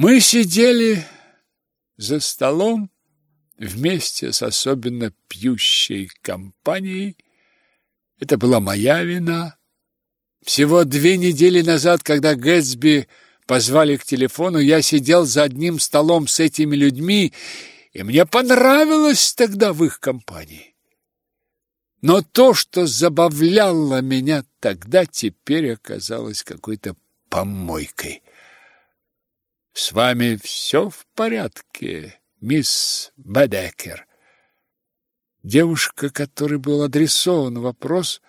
Мы сидели за столом вместе с особенно пьющей компанией. Это была моя вина. Всего две недели назад, когда Гэтсби позвали к телефону, я сидел за одним столом с этими людьми, и мне понравилось тогда в их компании. Но то, что забавляло меня тогда, теперь оказалось какой-то помойкой. С вами все в порядке, мисс Бедекер? Девушка, которой был адресован вопрос,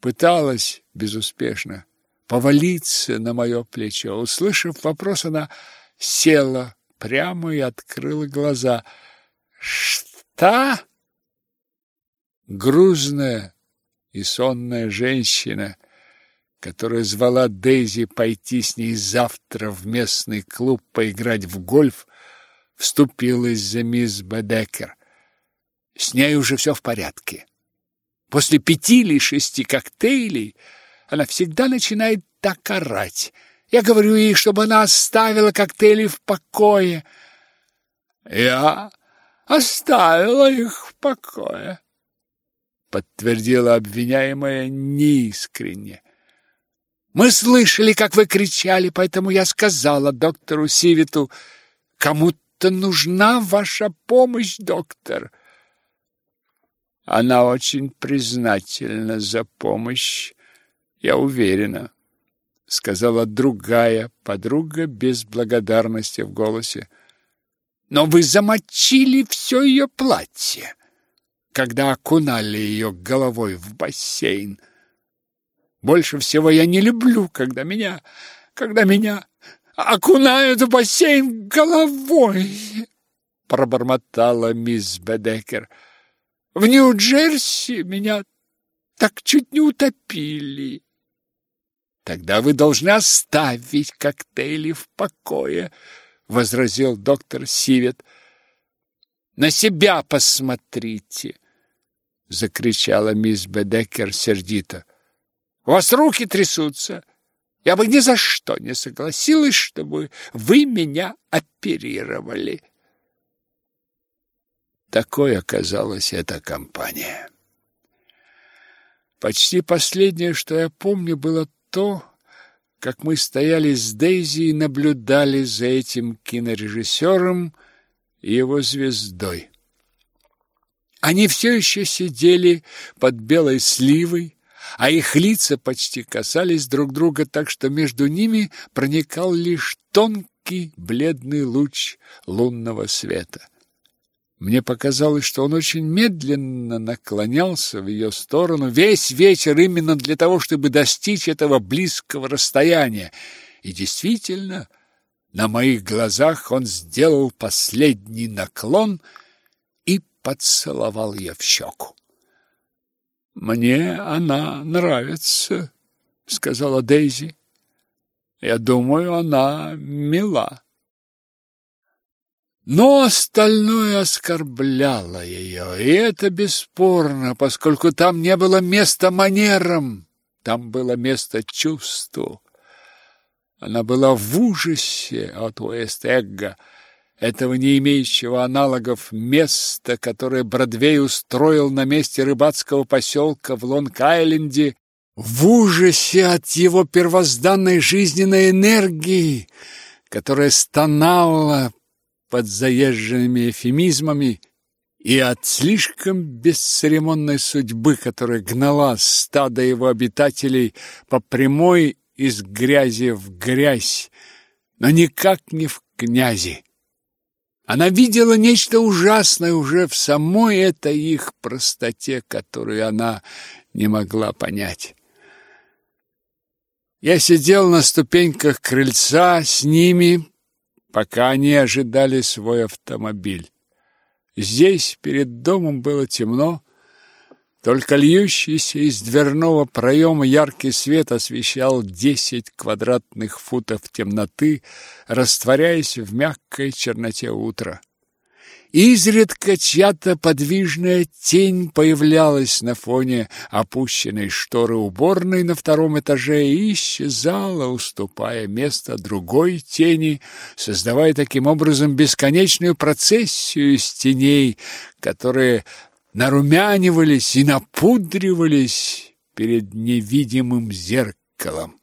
пыталась безуспешно повалиться на мое плечо. Услышав вопрос, она села прямо и открыла глаза. «Что?» Грузная и сонная женщина, которая звала Дейзи пойти с ней завтра в местный клуб поиграть в гольф, вступилась за мисс Бедекер. С ней уже все в порядке. После пяти или шести коктейлей она всегда начинает так орать. Я говорю ей, чтобы она оставила коктейли в покое. Я оставила их в покое, подтвердила обвиняемая неискренне. Мы слышали, как вы кричали, поэтому я сказала доктору Сивиту, кому-то нужна ваша помощь, доктор. Она очень признательна за помощь, я уверена, сказала другая подруга без благодарности в голосе. Но вы замочили все ее платье, когда окунали ее головой в бассейн. Больше всего я не люблю, когда меня, когда меня окунают в бассейн головой, пробормотала мисс Бедекер. В Нью-Джерси меня так чуть не утопили. Тогда вы должны оставить коктейли в покое, возразил доктор Сивет. На себя посмотрите, закричала мисс Бедекер сердито. У вас руки трясутся. Я бы ни за что не согласилась, чтобы вы меня оперировали. Такой оказалась эта компания. Почти последнее, что я помню, было то, как мы стояли с Дейзи и наблюдали за этим кинорежиссером и его звездой. Они все еще сидели под белой сливой, а их лица почти касались друг друга, так что между ними проникал лишь тонкий бледный луч лунного света. Мне показалось, что он очень медленно наклонялся в ее сторону весь вечер именно для того, чтобы достичь этого близкого расстояния. И действительно, на моих глазах он сделал последний наклон и поцеловал ее в щеку. «Мне она нравится», — сказала Дейзи. «Я думаю, она мила». Но остальное оскорбляло ее, и это бесспорно, поскольку там не было места манерам, там было место чувству. Она была в ужасе от Уэст-Эгга, этого не имеющего аналогов места, которое Бродвей устроил на месте рыбацкого поселка в Лонг-Айленде, в ужасе от его первозданной жизненной энергии, которая стонала под заезженными эфемизмами и от слишком бесцеремонной судьбы, которая гнала стадо его обитателей по прямой из грязи в грязь, но никак не в князи. Она видела нечто ужасное уже в самой этой их простоте, которую она не могла понять. Я сидел на ступеньках крыльца с ними, пока они ожидали свой автомобиль. Здесь перед домом было темно, только льющийся из дверного проема яркий свет освещал десять квадратных футов темноты, растворяясь в мягкой черноте утра. Изредка чья-то подвижная тень появлялась на фоне опущенной шторы уборной на втором этаже и исчезала, уступая место другой тени, создавая таким образом бесконечную процессию из теней, которые нарумянивались и напудривались перед невидимым зеркалом.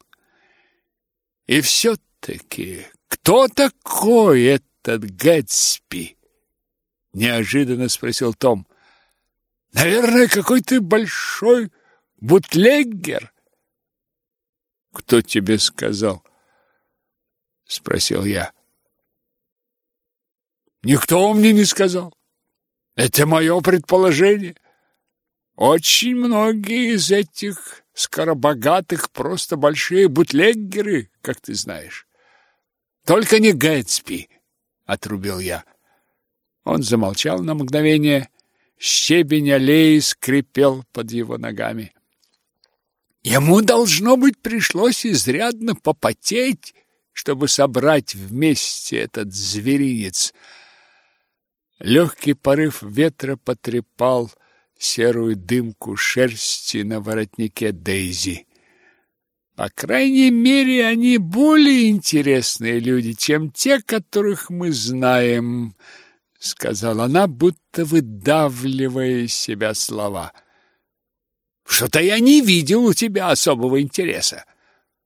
И все-таки кто такой этот Гэтсби? неожиданно спросил Том. Наверное, какой-то большой бутлеггер. Кто тебе сказал? спросил я. Никто мне не сказал. Это мое предположение. Очень многие из этих скоробогатых просто большие бутлеггеры, как ты знаешь. Только не Гэтсби, отрубил я. Он замолчал на мгновение. Щебень аллеи скрипел под его ногами. Ему, должно быть, пришлось изрядно попотеть, чтобы собрать вместе этот зверинец. Легкий порыв ветра потрепал серую дымку шерсти на воротнике Дейзи. По крайней мере, они более интересные люди, чем те, которых мы знаем, — сказала она, будто выдавливая из себя слова. Что-то я не видел у тебя особого интереса.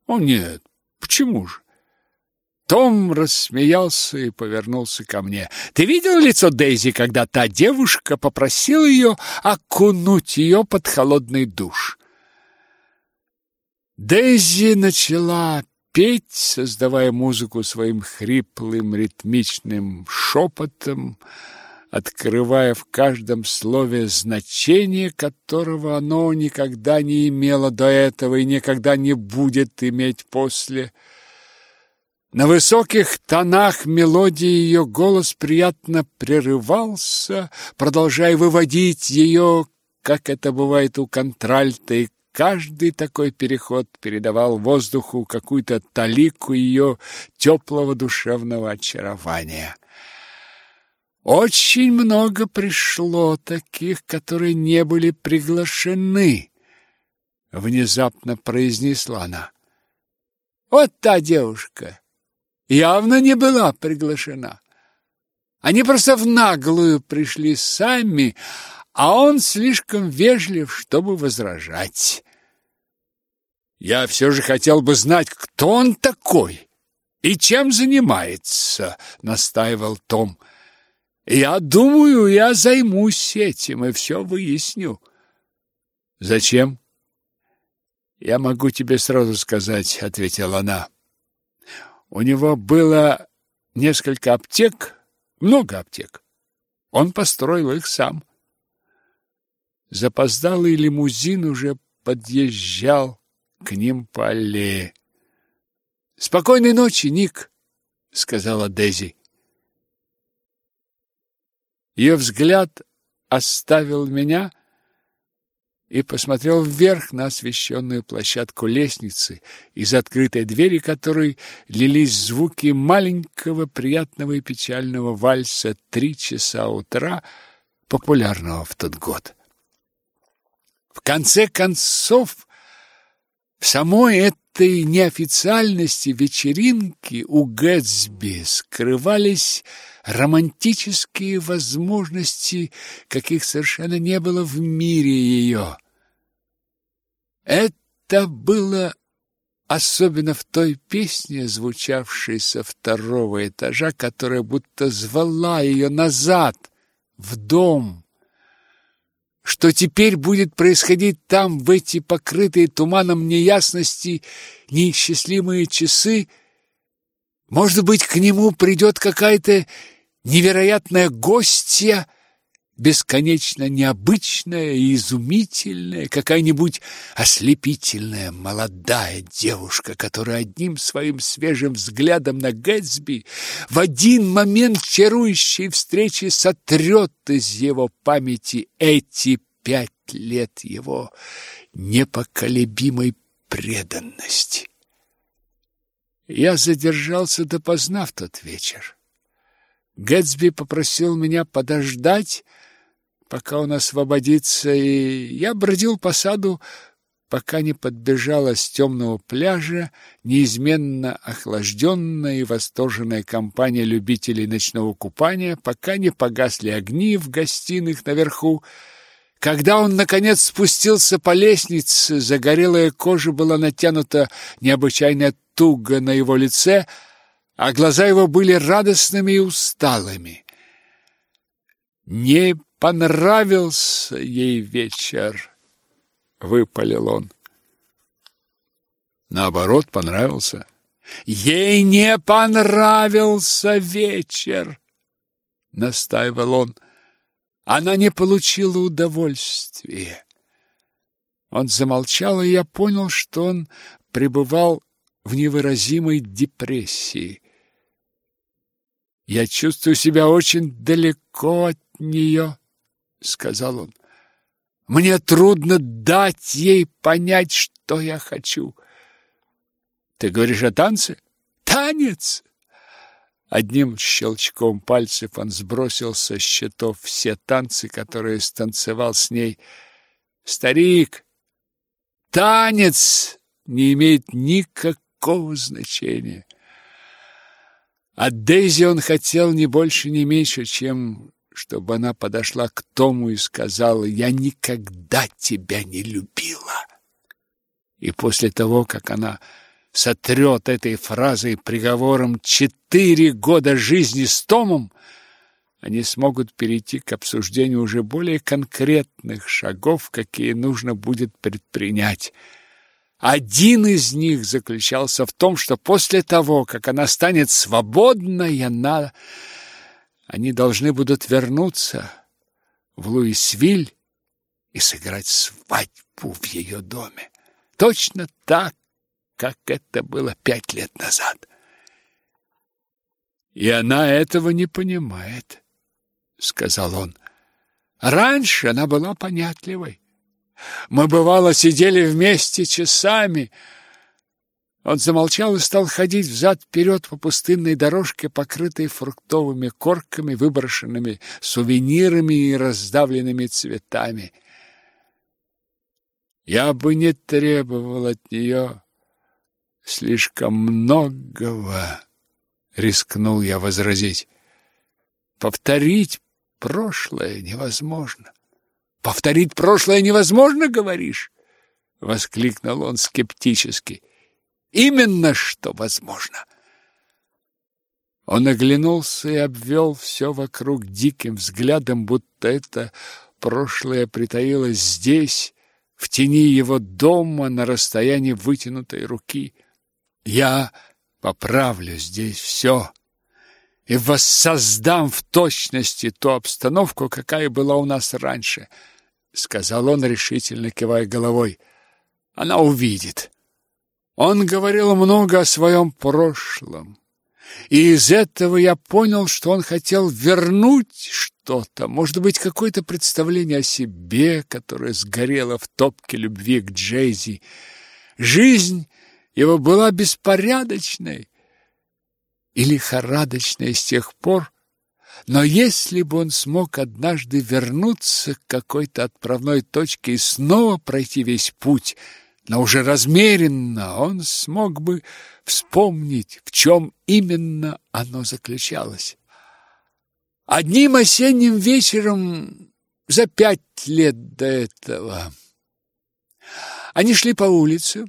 О нет, почему же? Том рассмеялся и повернулся ко мне. Ты видел лицо Дейзи, когда та девушка попросила ее окунуть ее под холодный душ? Дейзи начала петь, создавая музыку своим хриплым ритмичным шепотом, открывая в каждом слове значение, которого оно никогда не имело до этого и никогда не будет иметь после. На высоких тонах мелодии ее голос приятно прерывался, продолжая выводить ее, как это бывает у контральта и Каждый такой переход передавал воздуху какую-то талику ее теплого душевного очарования. Очень много пришло таких, которые не были приглашены, внезапно произнесла она. Вот та девушка явно не была приглашена. Они просто в наглую пришли сами, а он слишком вежлив, чтобы возражать. Я все же хотел бы знать, кто он такой и чем занимается, настаивал Том. Я думаю, я займусь этим и все выясню. Зачем? Я могу тебе сразу сказать, ответила она. У него было несколько аптек, много аптек. Он построил их сам. Запоздалый лимузин уже подъезжал к ним по аллее. «Спокойной ночи, Ник!» — сказала Дези. Ее взгляд оставил меня и посмотрел вверх на освещенную площадку лестницы, из открытой двери которой лились звуки маленького приятного и печального вальса «Три часа утра», популярного в тот год. В конце концов, в самой этой неофициальности вечеринки у Гэтсби скрывались романтические возможности, каких совершенно не было в мире ее. Это было особенно в той песне, звучавшей со второго этажа, которая будто звала ее назад, в дом что теперь будет происходить там, в эти покрытые туманом неясности, неисчислимые часы. Может быть, к нему придет какая-то невероятная гостья, бесконечно необычная и изумительная, какая-нибудь ослепительная молодая девушка, которая одним своим свежим взглядом на Гэтсби в один момент чарующей встречи сотрет из его памяти эти пять лет его непоколебимой преданности. Я задержался допоздна в тот вечер. Гэтсби попросил меня подождать, пока он освободится, и я бродил по саду, пока не подбежала с темного пляжа неизменно охлажденная и восторженная компания любителей ночного купания, пока не погасли огни в гостиных наверху. Когда он, наконец, спустился по лестнице, загорелая кожа была натянута необычайно туго на его лице, а глаза его были радостными и усталыми. Не понравился ей вечер выпалил он. Наоборот, понравился. Ей не понравился вечер, настаивал он. Она не получила удовольствия. Он замолчал, и я понял, что он пребывал в невыразимой депрессии. Я чувствую себя очень далеко от нее, сказал он. Мне трудно дать ей понять, что я хочу. Ты говоришь о танце? Танец! Одним щелчком пальцев он сбросил со счетов все танцы, которые станцевал с ней. Старик, танец не имеет никакого значения. От Дейзи он хотел не больше, не меньше, чем чтобы она подошла к Тому и сказала «Я никогда тебя не любила». И после того, как она сотрет этой фразой приговором четыре года жизни с Томом, они смогут перейти к обсуждению уже более конкретных шагов, какие нужно будет предпринять. Один из них заключался в том, что после того, как она станет свободной, она они должны будут вернуться в Луисвиль и сыграть свадьбу в ее доме. Точно так, как это было пять лет назад. И она этого не понимает, сказал он. Раньше она была понятливой. Мы бывало сидели вместе часами, он замолчал и стал ходить взад-вперед по пустынной дорожке, покрытой фруктовыми корками, выброшенными сувенирами и раздавленными цветами. Я бы не требовал от нее слишком многого, рискнул я возразить. Повторить прошлое невозможно. Повторить прошлое невозможно, говоришь? воскликнул он скептически. Именно что возможно. Он оглянулся и обвел все вокруг диким взглядом, будто это прошлое притаилось здесь, в тени его дома, на расстоянии вытянутой руки. Я поправлю здесь все и воссоздам в точности ту обстановку, какая была у нас раньше, — сказал он, решительно кивая головой. Она увидит. Он говорил много о своем прошлом. И из этого я понял, что он хотел вернуть что-то, может быть, какое-то представление о себе, которое сгорело в топке любви к Джейзи. Жизнь его была беспорядочной и лихорадочной с тех пор, но если бы он смог однажды вернуться к какой-то отправной точке и снова пройти весь путь – но уже размеренно он смог бы вспомнить, в чем именно оно заключалось. Одним осенним вечером за пять лет до этого они шли по улице,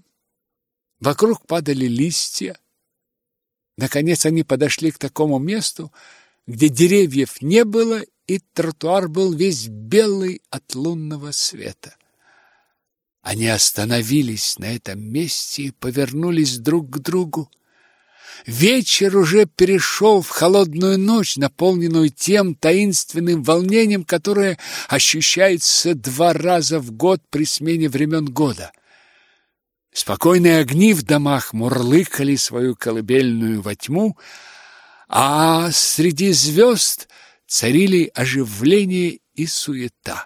вокруг падали листья. Наконец они подошли к такому месту, где деревьев не было, и тротуар был весь белый от лунного света. Они остановились на этом месте и повернулись друг к другу. Вечер уже перешел в холодную ночь, наполненную тем таинственным волнением, которое ощущается два раза в год при смене времен года. Спокойные огни в домах мурлыкали свою колыбельную во тьму, а среди звезд царили оживление и суета.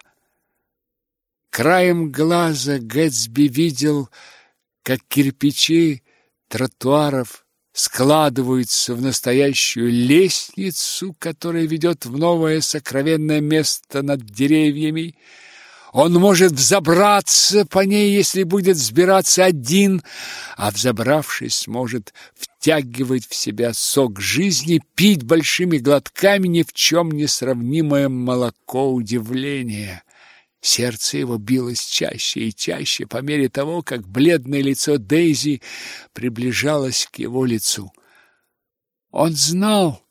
Краем глаза Гэтсби видел, как кирпичи тротуаров складываются в настоящую лестницу, которая ведет в новое сокровенное место над деревьями. Он может взобраться по ней, если будет взбираться один, а взобравшись, сможет втягивать в себя сок жизни, пить большими глотками ни в чем не сравнимое молоко удивления. Сердце его билось чаще и чаще по мере того, как бледное лицо Дейзи приближалось к его лицу. Он знал,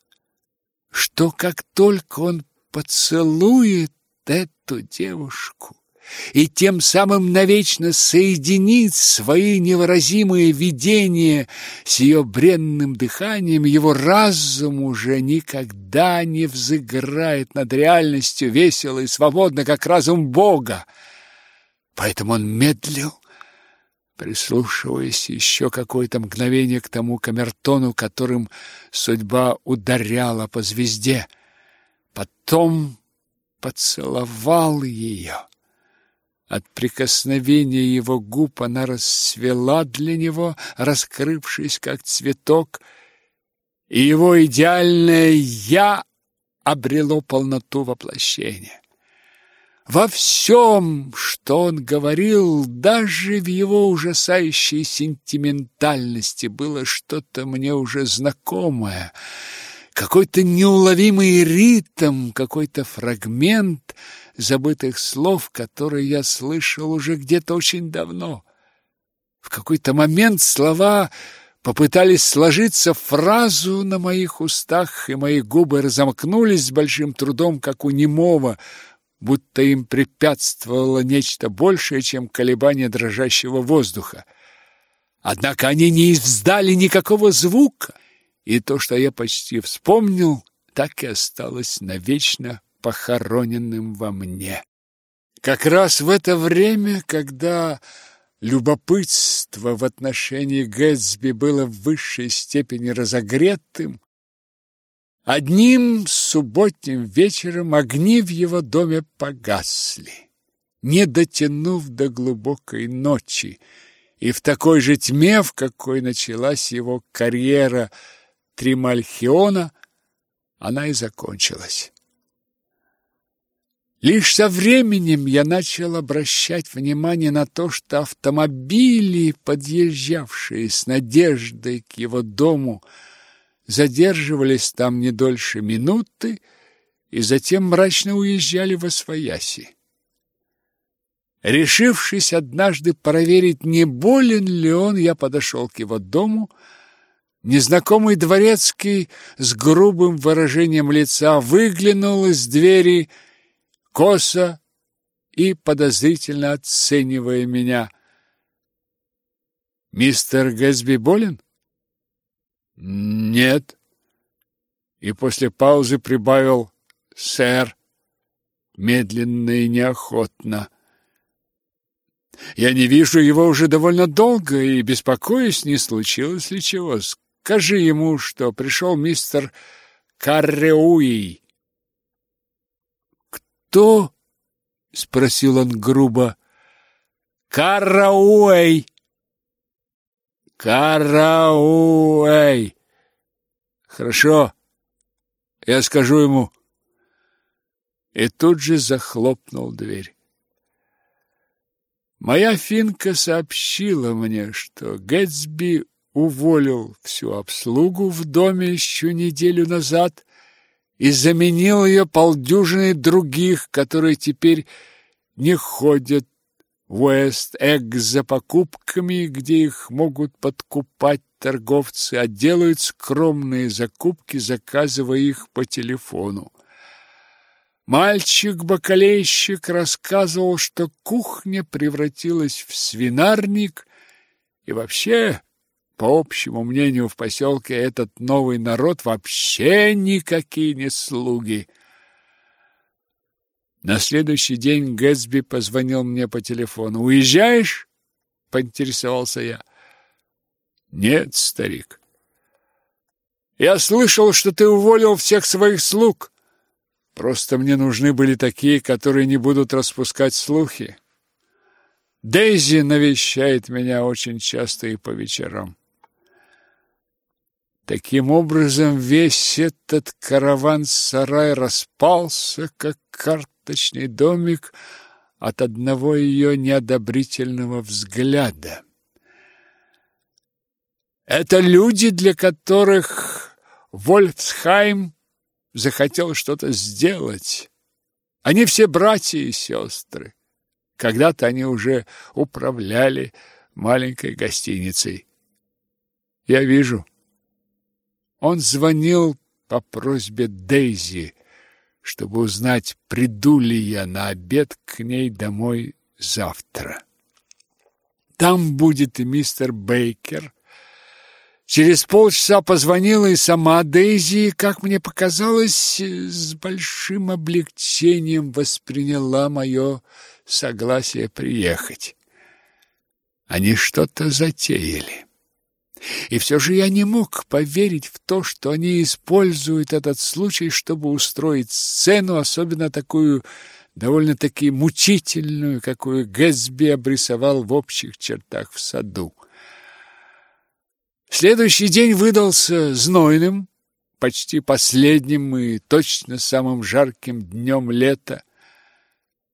что как только он поцелует эту девушку, и тем самым навечно соединить свои невыразимые видения с ее бренным дыханием, его разум уже никогда не взыграет над реальностью весело и свободно, как разум Бога. Поэтому он медлил, прислушиваясь еще какое-то мгновение к тому камертону, которым судьба ударяла по звезде. Потом поцеловал ее. От прикосновения его губ она расцвела для него, раскрывшись как цветок, и его идеальное «я» обрело полноту воплощения. Во всем, что он говорил, даже в его ужасающей сентиментальности было что-то мне уже знакомое, какой-то неуловимый ритм, какой-то фрагмент — забытых слов, которые я слышал уже где-то очень давно. В какой-то момент слова попытались сложиться в фразу на моих устах, и мои губы разомкнулись с большим трудом, как у немого, будто им препятствовало нечто большее, чем колебание дрожащего воздуха. Однако они не издали никакого звука, и то, что я почти вспомнил, так и осталось навечно похороненным во мне. Как раз в это время, когда любопытство в отношении Гэтсби было в высшей степени разогретым, одним субботним вечером огни в его доме погасли, не дотянув до глубокой ночи, и в такой же тьме, в какой началась его карьера Тримальхиона, она и закончилась. Лишь со временем я начал обращать внимание на то, что автомобили, подъезжавшие с надеждой к его дому, задерживались там не дольше минуты и затем мрачно уезжали во свояси. Решившись однажды проверить, не болен ли он, я подошел к его дому. Незнакомый дворецкий с грубым выражением лица выглянул из двери косо и подозрительно оценивая меня. «Мистер Гэсби болен?» «Нет». И после паузы прибавил «Сэр», медленно и неохотно. «Я не вижу его уже довольно долго и беспокоюсь, не случилось ли чего. Скажи ему, что пришел мистер Карреуи кто?» — спросил он грубо. «Карауэй!» «Карауэй!» «Хорошо, я скажу ему». И тут же захлопнул дверь. Моя финка сообщила мне, что Гэтсби уволил всю обслугу в доме еще неделю назад и заменил ее полдюжиной других, которые теперь не ходят в Уэст-Эгг за покупками, где их могут подкупать торговцы, а делают скромные закупки, заказывая их по телефону. Мальчик-бакалейщик рассказывал, что кухня превратилась в свинарник, и вообще по общему мнению в поселке, этот новый народ вообще никакие не слуги. На следующий день Гэтсби позвонил мне по телефону. «Уезжаешь?» — поинтересовался я. «Нет, старик. Я слышал, что ты уволил всех своих слуг. Просто мне нужны были такие, которые не будут распускать слухи. Дейзи навещает меня очень часто и по вечерам. Таким образом, весь этот караван-сарай распался, как карточный домик от одного ее неодобрительного взгляда. Это люди, для которых Вольфсхайм захотел что-то сделать. Они все братья и сестры. Когда-то они уже управляли маленькой гостиницей. Я вижу. Он звонил по просьбе Дейзи, чтобы узнать, приду ли я на обед к ней домой завтра. Там будет и мистер Бейкер, Через полчаса позвонила и сама Дейзи, как мне показалось, с большим облегчением восприняла мое согласие приехать. Они что-то затеяли. И все же я не мог поверить в то, что они используют этот случай, чтобы устроить сцену, особенно такую довольно-таки мучительную, какую Гэтсби обрисовал в общих чертах в саду. Следующий день выдался знойным, почти последним и точно самым жарким днем лета.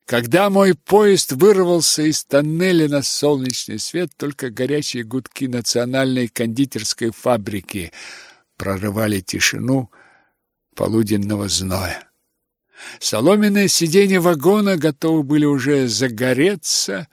Когда мой поезд вырвался из тоннеля на солнечный свет, только горячие гудки национальной кондитерской фабрики прорывали тишину полуденного зноя. Соломенные сиденья вагона готовы были уже загореться.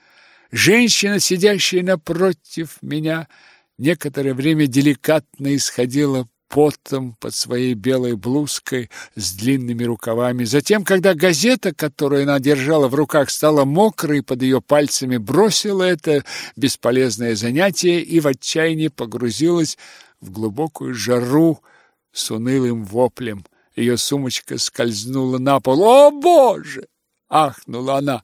Женщина, сидящая напротив меня, — некоторое время деликатно исходила потом под своей белой блузкой с длинными рукавами. Затем, когда газета, которую она держала в руках, стала мокрой под ее пальцами, бросила это бесполезное занятие и в отчаянии погрузилась в глубокую жару с унылым воплем. Ее сумочка скользнула на пол. «О, Боже!» — ахнула она.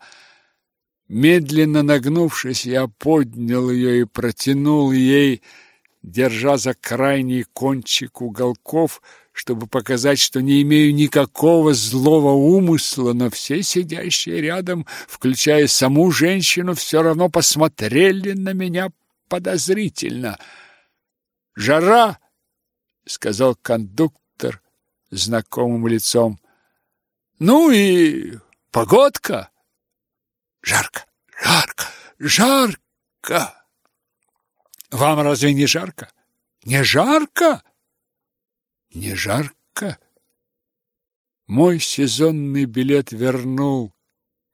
Медленно нагнувшись, я поднял ее и протянул ей, держа за крайний кончик уголков, чтобы показать, что не имею никакого злого умысла, но все сидящие рядом, включая саму женщину, все равно посмотрели на меня подозрительно. «Жара!» — сказал кондуктор знакомым лицом. «Ну и погодка!» Жарко, жарко, жарко. Вам разве не жарко? Не жарко? Не жарко? Мой сезонный билет вернул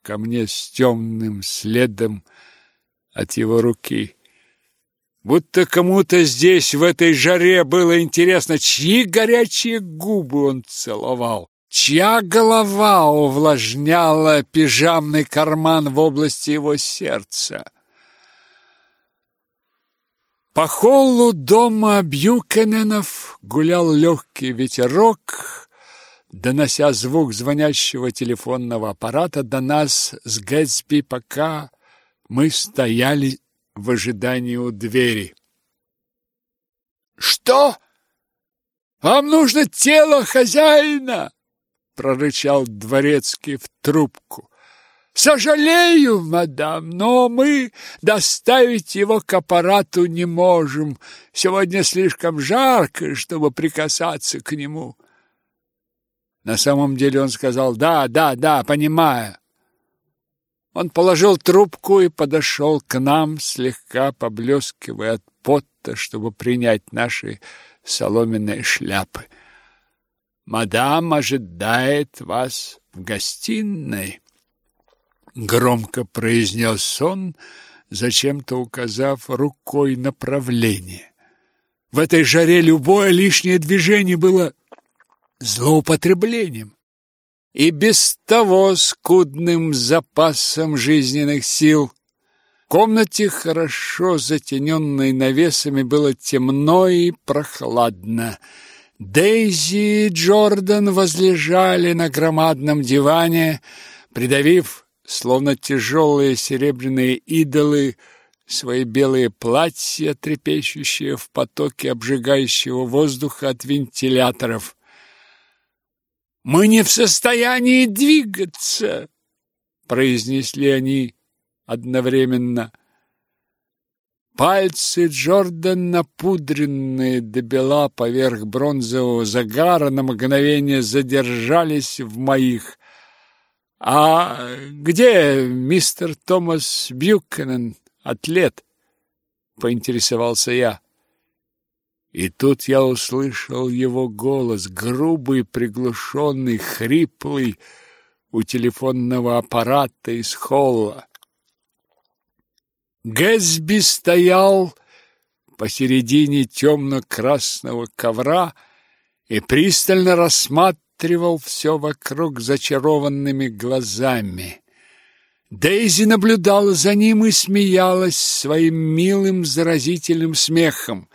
ко мне с темным следом от его руки. Будто кому-то здесь, в этой жаре, было интересно, чьи горячие губы он целовал чья голова увлажняла пижамный карман в области его сердца. По холлу дома Бьюкененов гулял легкий ветерок, донося звук звонящего телефонного аппарата до нас с Гэтсби, пока мы стояли в ожидании у двери. «Что? Вам нужно тело хозяина?» прорычал дворецкий в трубку. Сожалею, мадам, но мы доставить его к аппарату не можем. Сегодня слишком жарко, чтобы прикасаться к нему. На самом деле он сказал: "Да, да, да, понимаю". Он положил трубку и подошел к нам, слегка поблескивая от пота, чтобы принять наши соломенные шляпы. Мадам ожидает вас в гостиной, громко произнес он, зачем-то указав рукой направление. В этой жаре любое лишнее движение было злоупотреблением. И без того скудным запасом жизненных сил в комнате, хорошо затененной навесами, было темно и прохладно. Дейзи и Джордан возлежали на громадном диване, придавив, словно тяжелые серебряные идолы, свои белые платья, трепещущие в потоке обжигающего воздуха от вентиляторов. «Мы не в состоянии двигаться!» — произнесли они одновременно. Пальцы Джордан, напудренные до бела поверх бронзового загара, на мгновение задержались в моих. «А где мистер Томас Бьюкенен, атлет?» — поинтересовался я. И тут я услышал его голос, грубый, приглушенный, хриплый, у телефонного аппарата из холла. Гэсби стоял посередине темно-красного ковра и пристально рассматривал все вокруг зачарованными глазами. Дейзи наблюдала за ним и смеялась своим милым заразительным смехом.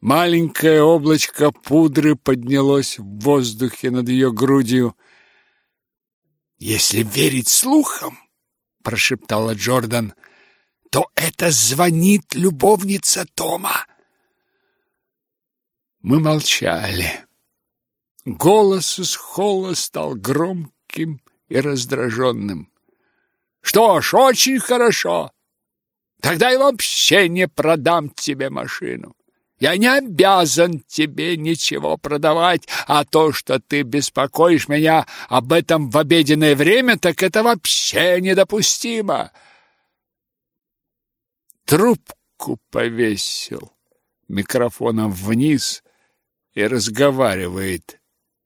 Маленькое облачко пудры поднялось в воздухе над ее грудью. «Если верить слухам, — прошептала Джордан, — то это звонит любовница Тома. Мы молчали. Голос из холла стал громким и раздраженным. Что ж, очень хорошо. Тогда я вообще не продам тебе машину. Я не обязан тебе ничего продавать, а то, что ты беспокоишь меня об этом в обеденное время, так это вообще недопустимо трубку повесил микрофоном вниз и разговаривает,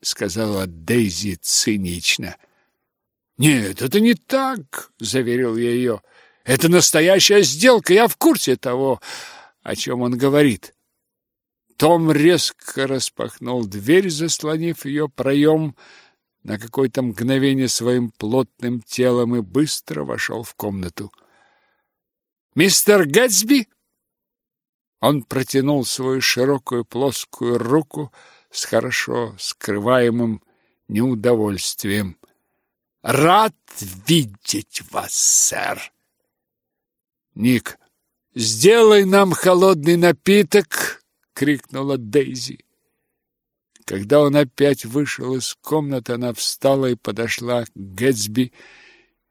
сказала Дейзи цинично. Нет, это не так, заверил я ее. Это настоящая сделка, я в курсе того, о чем он говорит. Том резко распахнул дверь, заслонив ее проем на какое-то мгновение своим плотным телом и быстро вошел в комнату. Мистер Гэтсби? Он протянул свою широкую плоскую руку с хорошо скрываемым неудовольствием. Рад видеть вас, сэр. Ник, сделай нам холодный напиток, крикнула Дейзи. Когда он опять вышел из комнаты, она встала и подошла к Гэтсби,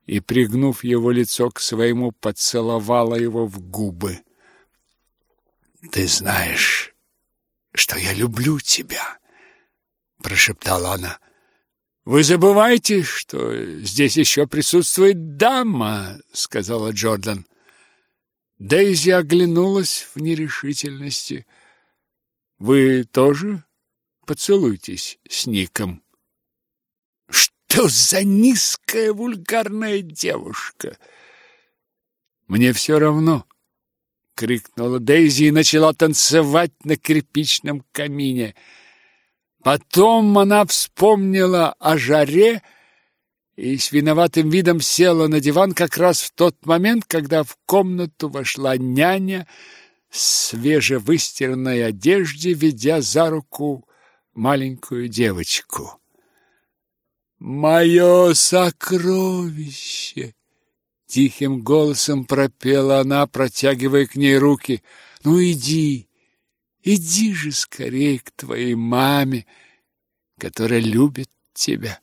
и, пригнув его лицо к своему, поцеловала его в губы. «Ты знаешь, что я люблю тебя», — прошептала она. «Вы забываете, что здесь еще присутствует дама», — сказала Джордан. Дейзи оглянулась в нерешительности. «Вы тоже поцелуйтесь с Ником?» Что за низкая вульгарная девушка? Мне все равно, крикнула Дейзи и начала танцевать на кирпичном камине. Потом она вспомнила о жаре и с виноватым видом села на диван как раз в тот момент, когда в комнату вошла няня в свежевыстиранной одежде, ведя за руку маленькую девочку. «Мое сокровище!» Тихим голосом пропела она, протягивая к ней руки. «Ну иди, иди же скорее к твоей маме, которая любит тебя».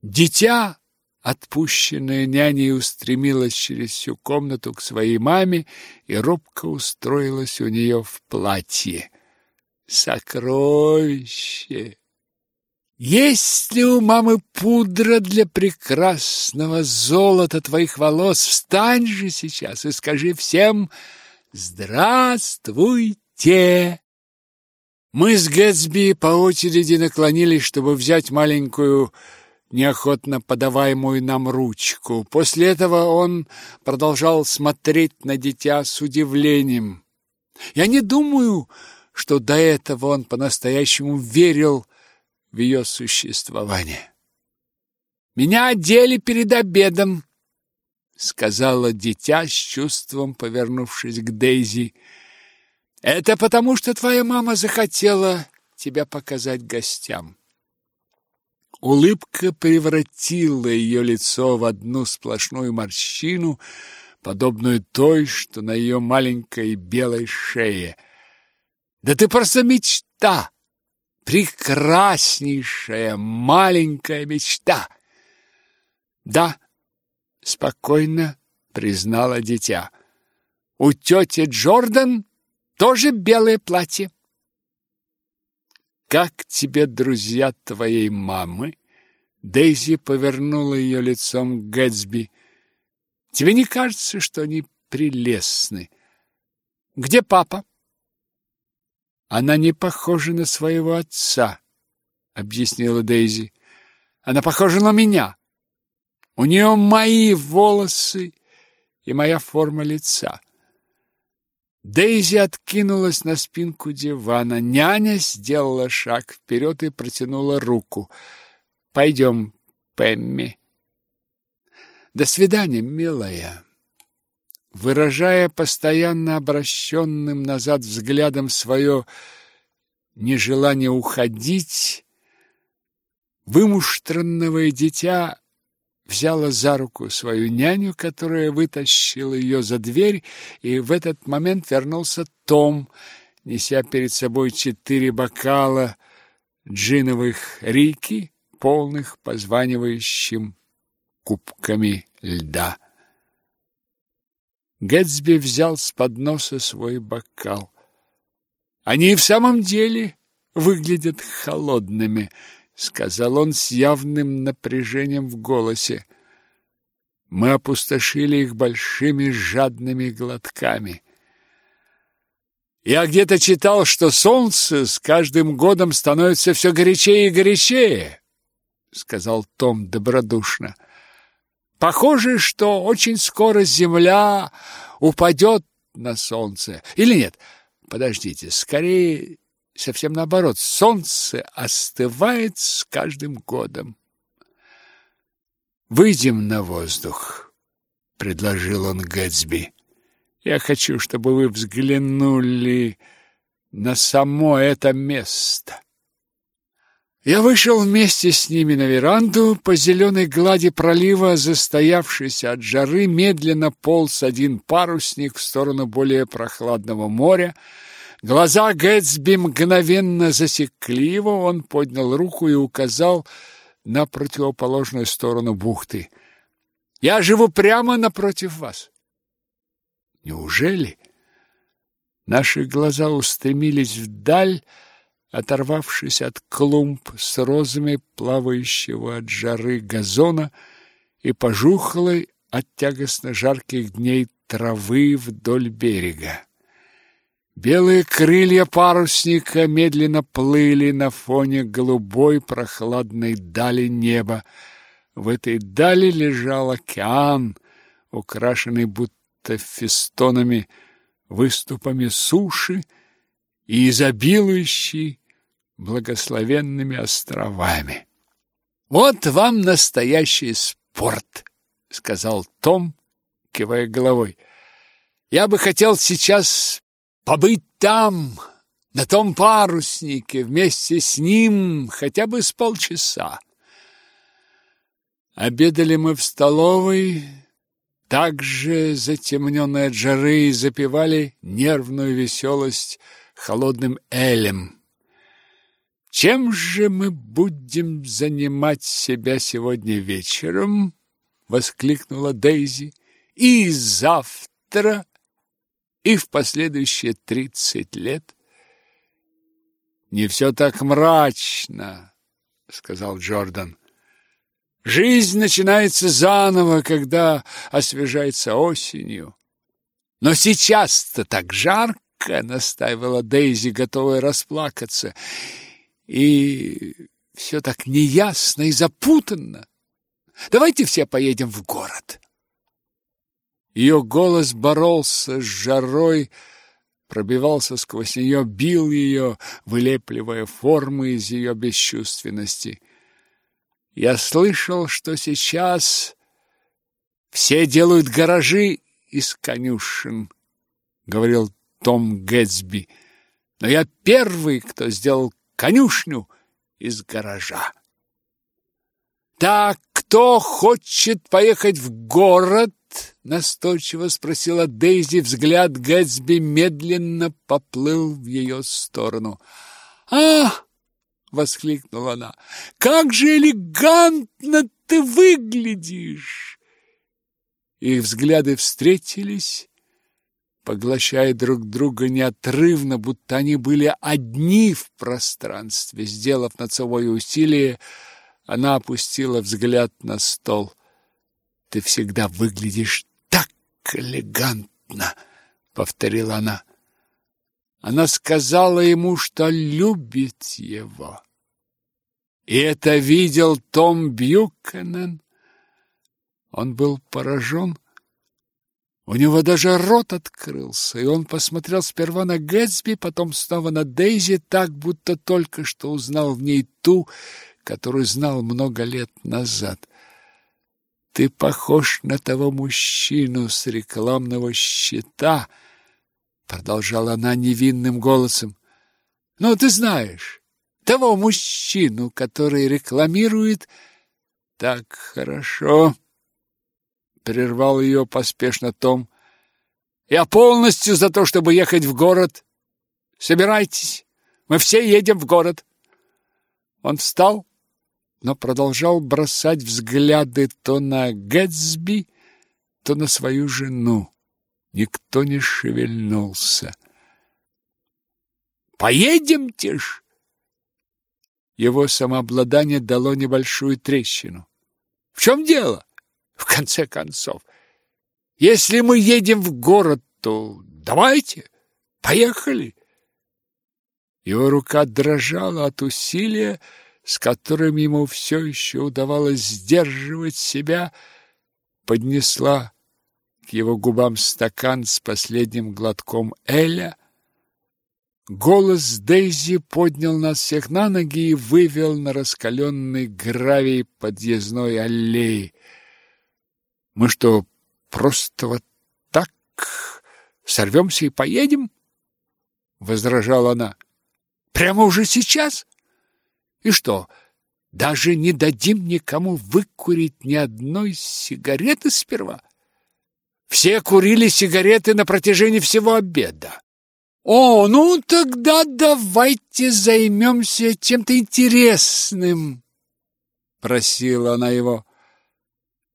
Дитя, отпущенное няней, устремилось через всю комнату к своей маме и робко устроилась у нее в платье. «Сокровище!» Есть ли у мамы пудра для прекрасного золота твоих волос? Встань же сейчас и скажи всем «Здравствуйте!» Мы с Гэтсби по очереди наклонились, чтобы взять маленькую, неохотно подаваемую нам ручку. После этого он продолжал смотреть на дитя с удивлением. Я не думаю, что до этого он по-настоящему верил в ее существование. «Меня одели перед обедом», — сказала дитя с чувством, повернувшись к Дейзи. «Это потому, что твоя мама захотела тебя показать гостям». Улыбка превратила ее лицо в одну сплошную морщину, подобную той, что на ее маленькой белой шее. «Да ты просто мечта!» Прекраснейшая маленькая мечта. Да, спокойно признала дитя. У тети Джордан тоже белое платье. Как тебе друзья твоей мамы? Дейзи повернула ее лицом к Гэтсби. Тебе не кажется, что они прелестны? Где папа? Она не похожа на своего отца, объяснила Дейзи. Она похожа на меня. У нее мои волосы и моя форма лица. Дейзи откинулась на спинку дивана. Няня сделала шаг вперед и протянула руку. «Пойдем, Пэмми». «До свидания, милая». Выражая постоянно обращенным назад взглядом свое нежелание уходить, вымуштранного дитя взяла за руку свою няню, которая вытащила ее за дверь, и в этот момент вернулся Том, неся перед собой четыре бокала джиновых рики, полных позванивающим кубками льда. Гэтсби взял с подноса свой бокал. Они в самом деле выглядят холодными, сказал он с явным напряжением в голосе. Мы опустошили их большими жадными глотками. Я где-то читал, что солнце с каждым годом становится все горячее и горячее, сказал Том добродушно. Похоже, что очень скоро земля упадет на солнце. Или нет? Подождите, скорее совсем наоборот, солнце остывает с каждым годом. Выйдем на воздух, предложил он Гэтсби. Я хочу, чтобы вы взглянули на само это место. Я вышел вместе с ними на веранду, по зеленой глади пролива, застоявшийся от жары, медленно полз один парусник в сторону более прохладного моря, Глаза Гэтсби мгновенно засекли его, он поднял руку и указал на противоположную сторону бухты. «Я живу прямо напротив вас». «Неужели?» Наши глаза устремились вдаль, оторвавшись от клумб с розами, плавающего от жары газона и пожухлой от тягостно жарких дней травы вдоль берега. Белые крылья парусника медленно плыли на фоне голубой прохладной дали неба. В этой дали лежал океан, украшенный будто фестонами, выступами суши и изобилующий благословенными островами. «Вот вам настоящий спорт!» — сказал Том, кивая головой. «Я бы хотел сейчас побыть там, на том паруснике, вместе с ним хотя бы с полчаса. Обедали мы в столовой, также затемненной от жары, и запивали нервную веселость холодным элем. Чем же мы будем занимать себя сегодня вечером? воскликнула Дейзи. И завтра и в последующие тридцать лет. Не все так мрачно, сказал Джордан. Жизнь начинается заново, когда освежается осенью. Но сейчас-то так жарко, настаивала Дейзи, готовая расплакаться. И все так неясно и запутанно. Давайте все поедем в город. Ее голос боролся с жарой, пробивался сквозь нее, бил ее, вылепливая формы из ее бесчувственности. Я слышал, что сейчас все делают гаражи из конюшен, говорил Том Гэтсби. Но я первый, кто сделал конюшню из гаража. Так, кто хочет поехать в город настойчиво спросила Дейзи, взгляд Гэтсби медленно поплыл в ее сторону. А! воскликнула она. Как же элегантно ты выглядишь! Их взгляды встретились. Поглощая друг друга неотрывно, будто они были одни в пространстве. Сделав над собой усилие, она опустила взгляд на стол. «Ты всегда выглядишь так элегантно!» — повторила она. Она сказала ему, что любит его. И это видел Том Бьюкенен. Он был поражен. У него даже рот открылся, и он посмотрел сперва на Гэтсби, потом снова на Дейзи, так, будто только что узнал в ней ту, которую знал много лет назад. «Ты похож на того мужчину с рекламного щита», — продолжала она невинным голосом. «Ну, ты знаешь, того мужчину, который рекламирует так хорошо» прервал ее поспешно Том. Я полностью за то, чтобы ехать в город. Собирайтесь, мы все едем в город. Он встал, но продолжал бросать взгляды то на Гэтсби, то на свою жену. Никто не шевельнулся. «Поедемте ж!» Его самообладание дало небольшую трещину. «В чем дело?» В конце концов, если мы едем в город, то давайте, поехали. Его рука дрожала от усилия, с которым ему все еще удавалось сдерживать себя, поднесла к его губам стакан с последним глотком Эля. Голос Дейзи поднял нас всех на ноги и вывел на раскаленный гравий подъездной аллеи. Мы что, просто вот так сорвемся и поедем? возражала она. Прямо уже сейчас? И что, даже не дадим никому выкурить ни одной сигареты сперва? Все курили сигареты на протяжении всего обеда. О, ну тогда давайте займемся чем-то интересным, просила она его.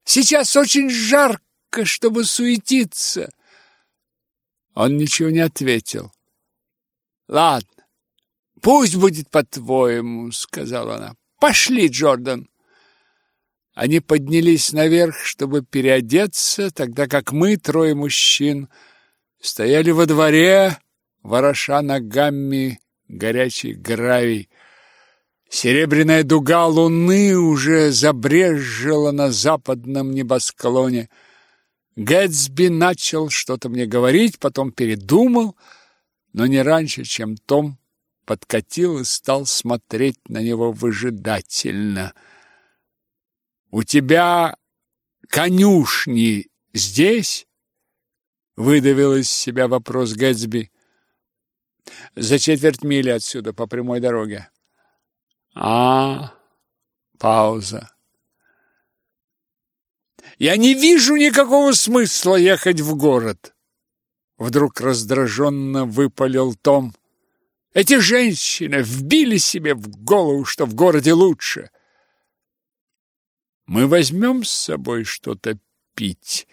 Сейчас очень жарко, чтобы суетиться. Он ничего не ответил. Ладно, пусть будет по-твоему, сказала она. Пошли, Джордан. Они поднялись наверх, чтобы переодеться, тогда как мы, трое мужчин, стояли во дворе, вороша ногами горячий гравий. Серебряная дуга луны уже забрезжила на западном небосклоне. Гэтсби начал что-то мне говорить, потом передумал, но не раньше, чем Том подкатил и стал смотреть на него выжидательно. «У тебя конюшни здесь?» — выдавил из себя вопрос Гэтсби. «За четверть мили отсюда, по прямой дороге». А, пауза. Я не вижу никакого смысла ехать в город. Вдруг раздраженно выпалил Том. Эти женщины вбили себе в голову, что в городе лучше. Мы возьмем с собой что-то пить,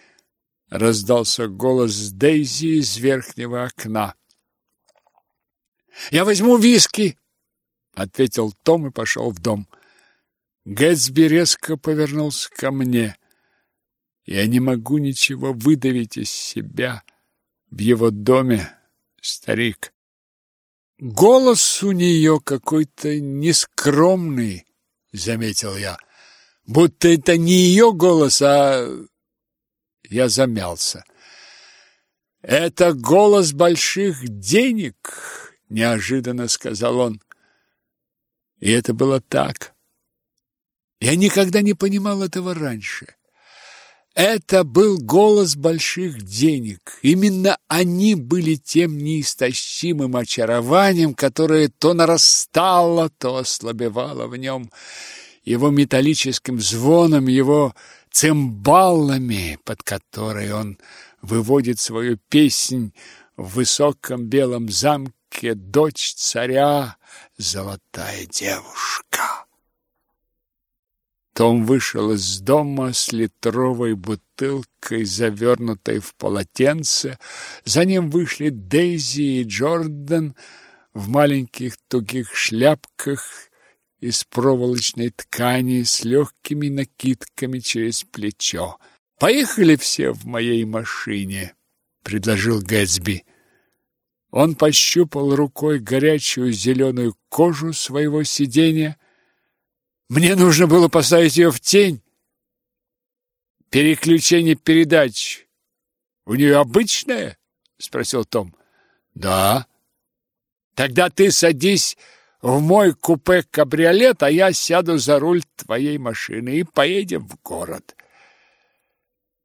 раздался голос Дейзи из верхнего окна. Я возьму виски, ответил Том и пошел в дом. Гэтсби резко повернулся ко мне. Я не могу ничего выдавить из себя в его доме, старик. Голос у нее какой-то нескромный, заметил я. Будто это не ее голос, а я замялся. Это голос больших денег, неожиданно сказал он. И это было так. Я никогда не понимал этого раньше. Это был голос больших денег. Именно они были тем неистощимым очарованием, которое то нарастало, то ослабевало в нем. Его металлическим звоном, его цимбалами, под которые он выводит свою песнь в высоком белом замке «Дочь царя», золотая девушка. Том вышел из дома с литровой бутылкой, завернутой в полотенце. За ним вышли Дейзи и Джордан в маленьких тугих шляпках из проволочной ткани с легкими накидками через плечо. «Поехали все в моей машине», — предложил Гэтсби. Он пощупал рукой горячую зеленую кожу своего сиденья. Мне нужно было поставить ее в тень. Переключение передач у нее обычное? Спросил Том. Да. Тогда ты садись в мой купе-кабриолет, а я сяду за руль твоей машины и поедем в город.